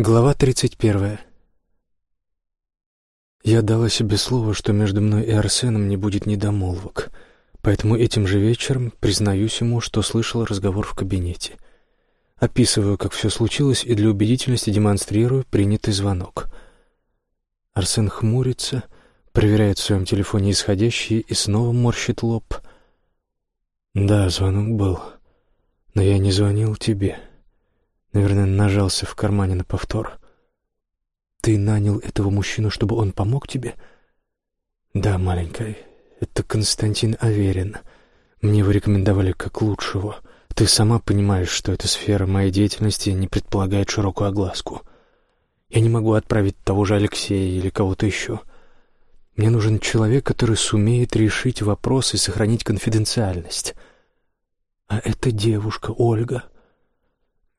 Глава тридцать первая. Я дала себе слово, что между мной и Арсеном не будет недомолвок, поэтому этим же вечером признаюсь ему, что слышал разговор в кабинете. Описываю, как все случилось, и для убедительности демонстрирую принятый звонок. Арсен хмурится, проверяет в своем телефоне исходящие и снова морщит лоб. «Да, звонок был, но я не звонил тебе». Наверное, нажался в кармане на повтор. «Ты нанял этого мужчину, чтобы он помог тебе?» «Да, маленькая, это Константин Аверин. Мне его рекомендовали как лучшего. Ты сама понимаешь, что эта сфера моей деятельности не предполагает широкую огласку. Я не могу отправить того же Алексея или кого-то еще. Мне нужен человек, который сумеет решить вопрос и сохранить конфиденциальность. А эта девушка, Ольга...»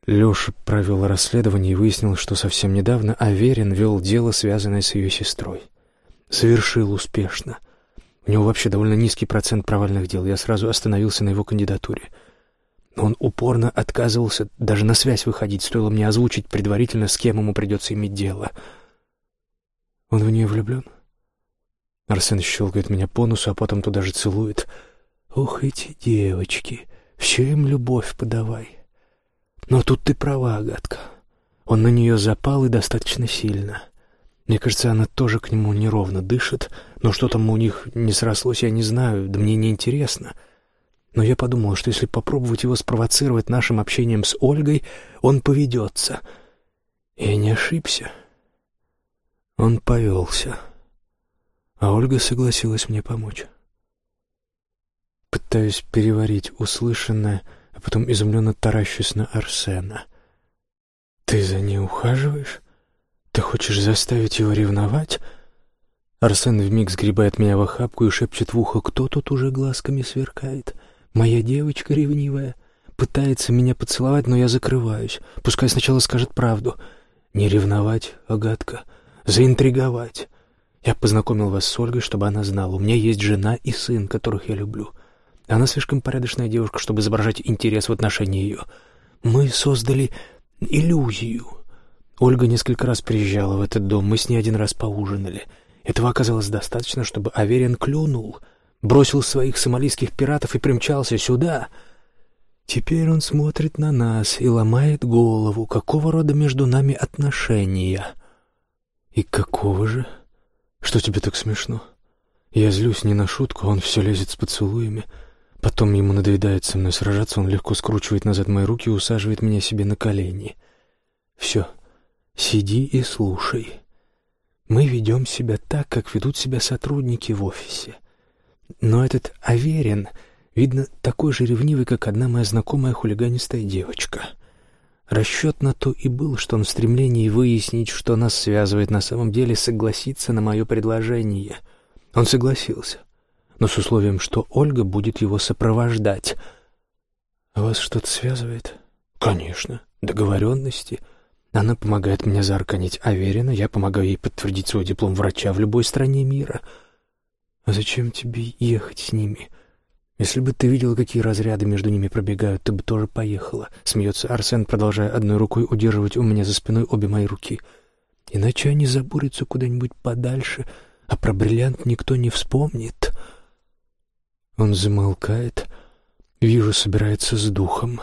Леша провел расследование и выяснил, что совсем недавно Аверин вел дело, связанное с ее сестрой. Совершил успешно. У него вообще довольно низкий процент провальных дел. Я сразу остановился на его кандидатуре. Он упорно отказывался даже на связь выходить, стоило мне озвучить предварительно, с кем ему придется иметь дело. Он в нее влюблен? Арсен щелкает меня по носу, а потом туда же целует. «Ох, эти девочки! Все им любовь подавай!» Но тут ты права, Агатка. Он на нее запал и достаточно сильно. Мне кажется, она тоже к нему неровно дышит, но что там у них не срослось, я не знаю, да мне не интересно. Но я подумал, что если попробовать его спровоцировать нашим общением с Ольгой, он поведется. Я не ошибся. Он повелся. А Ольга согласилась мне помочь. Пытаюсь переварить услышанное — а потом изумленно таращусь на Арсена. «Ты за ней ухаживаешь? Ты хочешь заставить его ревновать?» Арсен вмиг сгребает меня в охапку и шепчет в ухо, кто тут уже глазками сверкает. «Моя девочка ревнивая. Пытается меня поцеловать, но я закрываюсь. Пускай сначала скажет правду. Не ревновать, Агатка, заинтриговать. Я познакомил вас с Ольгой, чтобы она знала. У меня есть жена и сын, которых я люблю. Она слишком порядочная девушка, чтобы изображать интерес в отношении ее. Мы создали иллюзию. Ольга несколько раз приезжала в этот дом, мы с ней один раз поужинали. Этого оказалось достаточно, чтобы Аверин клюнул, бросил своих сомалийских пиратов и примчался сюда. Теперь он смотрит на нас и ломает голову, какого рода между нами отношения. И какого же? Что тебе так смешно? Я злюсь не на шутку, он все лезет с поцелуями — Потом ему надоедает со мной сражаться, он легко скручивает назад мои руки и усаживает меня себе на колени. «Все, сиди и слушай. Мы ведем себя так, как ведут себя сотрудники в офисе. Но этот Аверин, видно, такой же ревнивый, как одна моя знакомая хулиганистая девочка. Расчет на то и был, что он в стремлении выяснить, что нас связывает на самом деле, согласиться на мое предложение. Он согласился но с условием, что Ольга будет его сопровождать. Вас что-то связывает? Конечно, договоренности. Она помогает мне заарканить Аверина, я помогаю ей подтвердить свой диплом врача в любой стране мира. А зачем тебе ехать с ними? Если бы ты видела, какие разряды между ними пробегают, ты бы тоже поехала. Смеется Арсен, продолжая одной рукой удерживать у меня за спиной обе мои руки. Иначе они забурятся куда-нибудь подальше, а про бриллиант никто не вспомнит». Он замолкает, вижу, собирается с духом.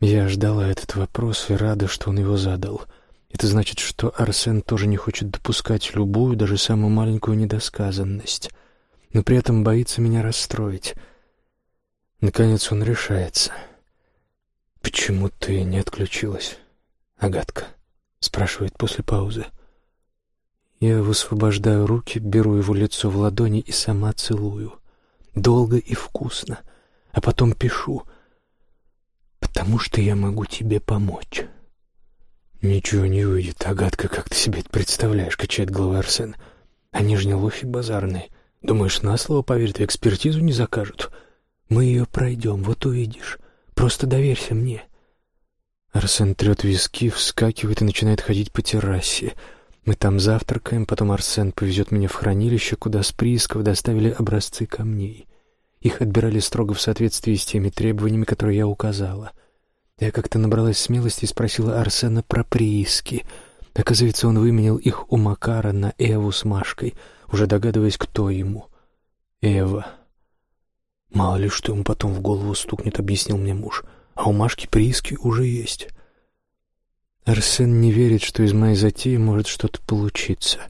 Я ждала этот вопрос и рада, что он его задал. Это значит, что Арсен тоже не хочет допускать любую, даже самую маленькую недосказанность, но при этом боится меня расстроить. Наконец он решается. «Почему ты не отключилась, Агатка?» — спрашивает после паузы. Я высвобождаю руки, беру его лицо в ладони и сама целую долго и вкусно, а потом пишу, потому что я могу тебе помочь. «Ничего не выйдет, Агатка, как ты себе это представляешь?» — качает головой Арсен. «Они же не лохи базарные. Думаешь, на слово поверят экспертизу не закажут? Мы ее пройдем, вот увидишь. Просто доверься мне». Арсен трет виски, вскакивает и начинает ходить по террасе. Мы там завтракаем, потом Арсен повезет меня в хранилище, куда с приисков доставили образцы камней. Их отбирали строго в соответствии с теми требованиями, которые я указала. Я как-то набралась смелости и спросила Арсена про прииски. Оказывается, он выменял их у Макара на Эву с Машкой, уже догадываясь, кто ему. Эва. Мало ли, что ему потом в голову стукнет, объяснил мне муж. А у Машки прииски уже есть. Арсен не верит, что из моей затеи может что-то получиться.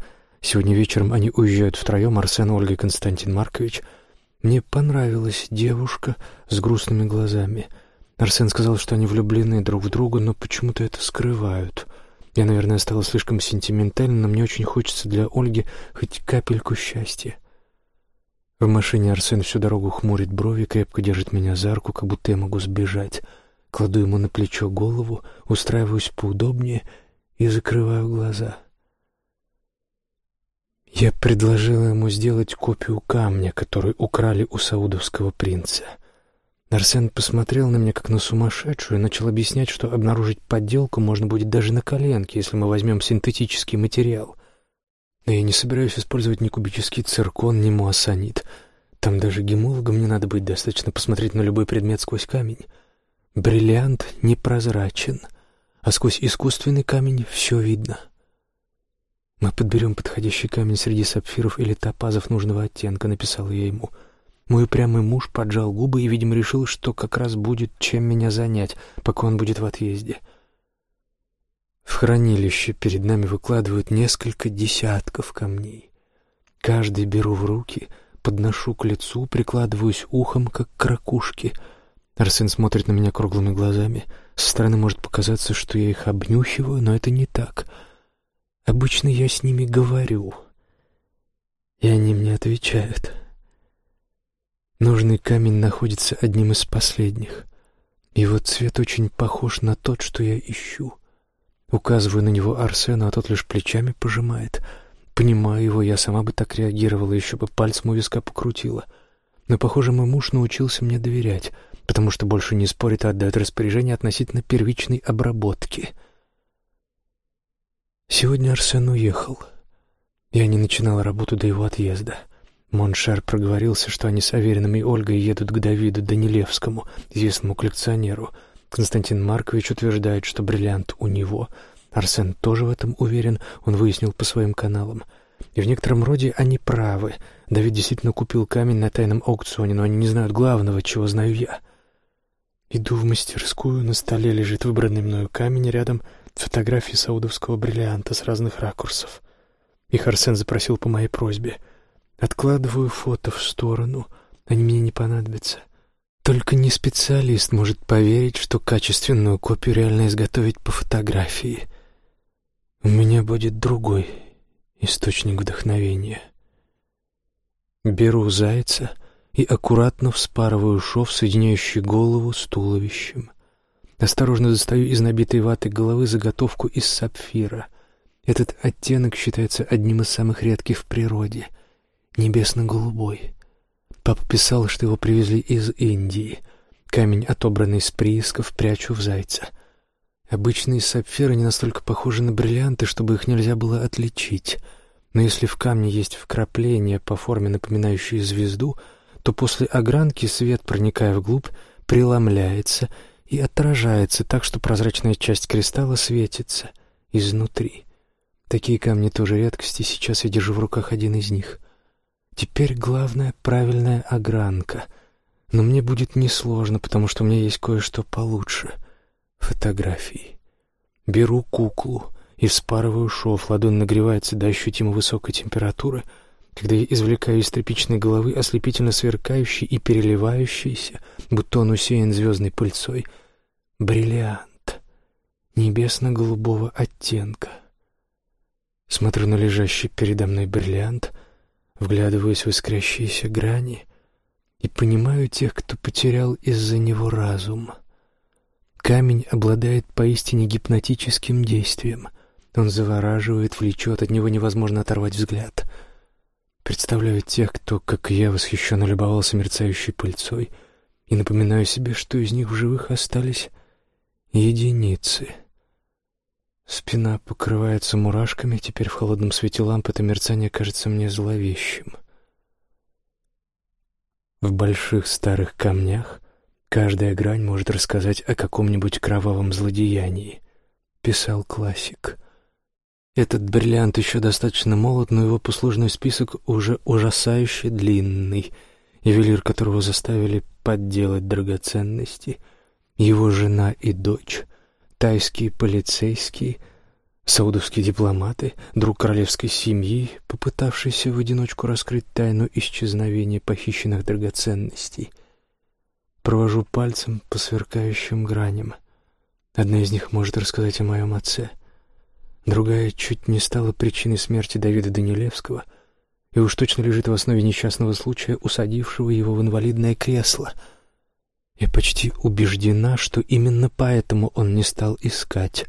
Сегодня вечером они уезжают втроем, Арсен, Ольга и Константин Маркович. Мне понравилась девушка с грустными глазами. Арсен сказал, что они влюблены друг в друга, но почему-то это скрывают. Я, наверное, стала слишком сентиментальна, но мне очень хочется для Ольги хоть капельку счастья. В машине Арсен всю дорогу хмурит брови, крепко держит меня за руку, как будто я могу сбежать. Кладу ему на плечо голову, устраиваюсь поудобнее и закрываю глаза. Я предложила ему сделать копию камня, который украли у саудовского принца. Арсен посмотрел на меня как на сумасшедшую и начал объяснять, что обнаружить подделку можно будет даже на коленке, если мы возьмем синтетический материал. Но я не собираюсь использовать ни кубический циркон, ни муассанит. Там даже гемологом не надо быть, достаточно посмотреть на любой предмет сквозь камень. Бриллиант непрозрачен, а сквозь искусственный камень все видно. «Мы подберем подходящий камень среди сапфиров или топазов нужного оттенка», — написал я ему. Мой упрямый муж поджал губы и, видимо, решил, что как раз будет чем меня занять, пока он будет в отъезде. В хранилище перед нами выкладывают несколько десятков камней. Каждый беру в руки, подношу к лицу, прикладываюсь ухом, как к ракушке. Арсен смотрит на меня круглыми глазами. Со стороны может показаться, что я их обнюхиваю, но это не так. Обычно я с ними говорю, и они мне отвечают. Нужный камень находится одним из последних. Его цвет очень похож на тот, что я ищу. Указываю на него Арсену, а тот лишь плечами пожимает. Понимаю его, я сама бы так реагировала, еще бы пальцем у виска покрутила. Но, похоже, мой муж научился мне доверять, потому что больше не спорит, а отдает распоряжение относительно первичной обработки. Сегодня Арсен уехал. Я не начинала работу до его отъезда. Моншар проговорился, что они с Авериным и Ольгой едут к Давиду Данилевскому, известному коллекционеру — Константин Маркович утверждает, что бриллиант у него. Арсен тоже в этом уверен, он выяснил по своим каналам. И в некотором роде они правы. Давид действительно купил камень на тайном аукционе, но они не знают главного, чего знаю я. Иду в мастерскую, на столе лежит выбранный мною камень, рядом фотографии саудовского бриллианта с разных ракурсов. Их Арсен запросил по моей просьбе. Откладываю фото в сторону, они мне не понадобятся. Только не специалист может поверить, что качественную копию реально изготовить по фотографии. У меня будет другой источник вдохновения. Беру зайца и аккуратно вспарываю шов, соединяющий голову с туловищем. Осторожно достаю из набитой ваты головы заготовку из сапфира. Этот оттенок считается одним из самых редких в природе — небесно-голубой. Папа писал, что его привезли из Индии. Камень, отобранный с приисков, прячу в зайца. Обычные сапфиры не настолько похожи на бриллианты, чтобы их нельзя было отличить. Но если в камне есть вкрапления по форме, напоминающие звезду, то после огранки свет, проникая вглубь, преломляется и отражается так, что прозрачная часть кристалла светится изнутри. Такие камни тоже редкости, сейчас я держу в руках один из них — Теперь главное — правильная огранка. Но мне будет несложно, потому что у меня есть кое-что получше — фотографии. Беру куклу и вспарываю шов, ладонь нагревается до ощутимо высокой температуры, когда я извлекаю из тряпичной головы ослепительно сверкающий и переливающийся, будто он усеян звездной пыльцой, бриллиант небесно-голубого оттенка. Смотрю на лежащий передо мной бриллиант — вглядываюсь в искрящиеся грани и понимаю тех, кто потерял из-за него разум. Камень обладает поистине гипнотическим действием. Он завораживает, влечет, от него невозможно оторвать взгляд. Представляю тех, кто, как и я, восхищенно любовался мерцающей пыльцой, и напоминаю себе, что из них в живых остались единицы — Спина покрывается мурашками, теперь в холодном свете ламп это мерцание кажется мне зловещим. В больших старых камнях Каждая грань может рассказать о каком-нибудь кровавом злодеянии, писал классик. Этот бриллиант еще достаточно молод, но его послужной список уже ужасающе длинный, ювелир которого заставили подделать драгоценности, его жена и дочь, тайские полицейские, саудовские дипломаты, друг королевской семьи, попытавшийся в одиночку раскрыть тайну исчезновения похищенных драгоценностей — Провожу пальцем по сверкающим граням. Одна из них может рассказать о моем отце. Другая чуть не стала причиной смерти Давида Данилевского и уж точно лежит в основе несчастного случая, усадившего его в инвалидное кресло. Я почти убеждена, что именно поэтому он не стал искать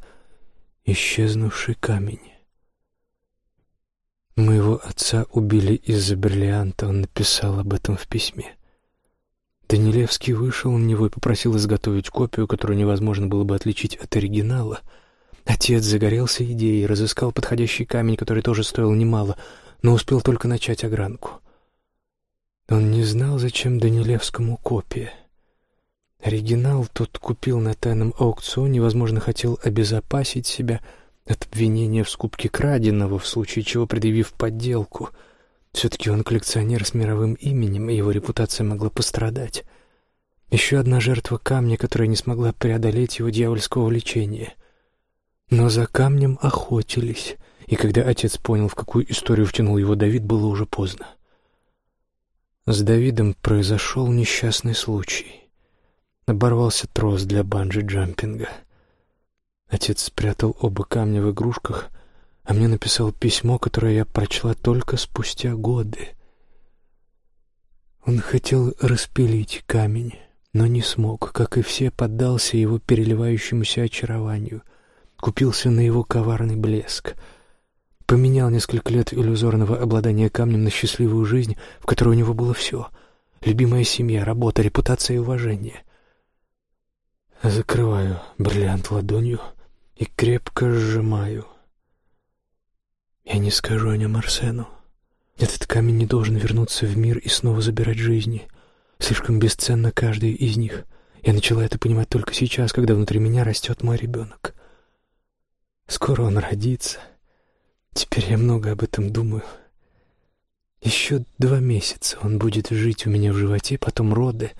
исчезнувший камень. Моего отца убили из-за бриллианта, он написал об этом в письме. Данилевский вышел на него и попросил изготовить копию, которую невозможно было бы отличить от оригинала. Отец загорелся идеей, разыскал подходящий камень, который тоже стоил немало, но успел только начать огранку. Он не знал, зачем Данилевскому копия. Оригинал тот купил на тайном аукционе, возможно, хотел обезопасить себя от обвинения в скупке краденого, в случае чего предъявив подделку — все-таки он коллекционер с мировым именем, и его репутация могла пострадать. Еще одна жертва камня, которая не смогла преодолеть его дьявольского влечения. Но за камнем охотились, и когда отец понял, в какую историю втянул его Давид, было уже поздно. С Давидом произошел несчастный случай. Оборвался трос для банджи-джампинга. Отец спрятал оба камня в игрушках — а мне написал письмо, которое я прочла только спустя годы. Он хотел распилить камень, но не смог, как и все, поддался его переливающемуся очарованию, купился на его коварный блеск, поменял несколько лет иллюзорного обладания камнем на счастливую жизнь, в которой у него было все — любимая семья, работа, репутация и уважение. Закрываю бриллиант ладонью и крепко сжимаю — я не скажу о нем Арсену. Этот камень не должен вернуться в мир и снова забирать жизни. Слишком бесценно каждый из них. Я начала это понимать только сейчас, когда внутри меня растет мой ребенок. Скоро он родится. Теперь я много об этом думаю. Еще два месяца он будет жить у меня в животе, потом роды,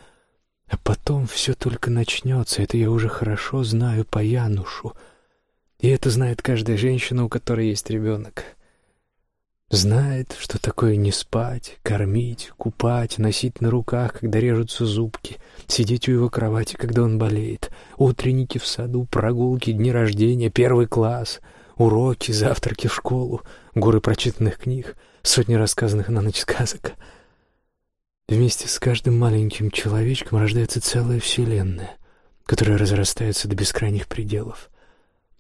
а потом все только начнется. Это я уже хорошо знаю по Янушу. И это знает каждая женщина, у которой есть ребенок. Знает, что такое не спать, кормить, купать, носить на руках, когда режутся зубки, сидеть у его кровати, когда он болеет, утренники в саду, прогулки, дни рождения, первый класс, уроки, завтраки в школу, горы прочитанных книг, сотни рассказанных на ночь сказок. Вместе с каждым маленьким человечком рождается целая вселенная, которая разрастается до бескрайних пределов.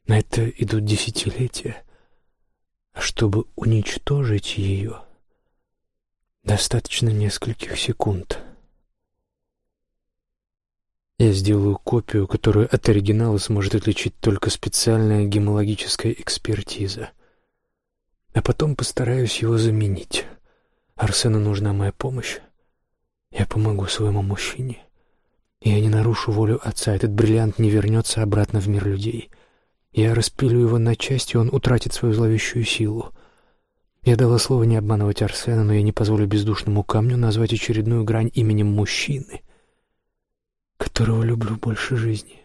На это идут десятилетия — чтобы уничтожить ее, достаточно нескольких секунд. Я сделаю копию, которую от оригинала сможет отличить только специальная гемологическая экспертиза. А потом постараюсь его заменить. Арсену нужна моя помощь. Я помогу своему мужчине. Я не нарушу волю отца. Этот бриллиант не вернется обратно в мир людей. Я распилю его на части, он утратит свою зловещую силу. Я дала слово не обманывать Арсена, но я не позволю бездушному камню назвать очередную грань именем мужчины, которого люблю больше жизни.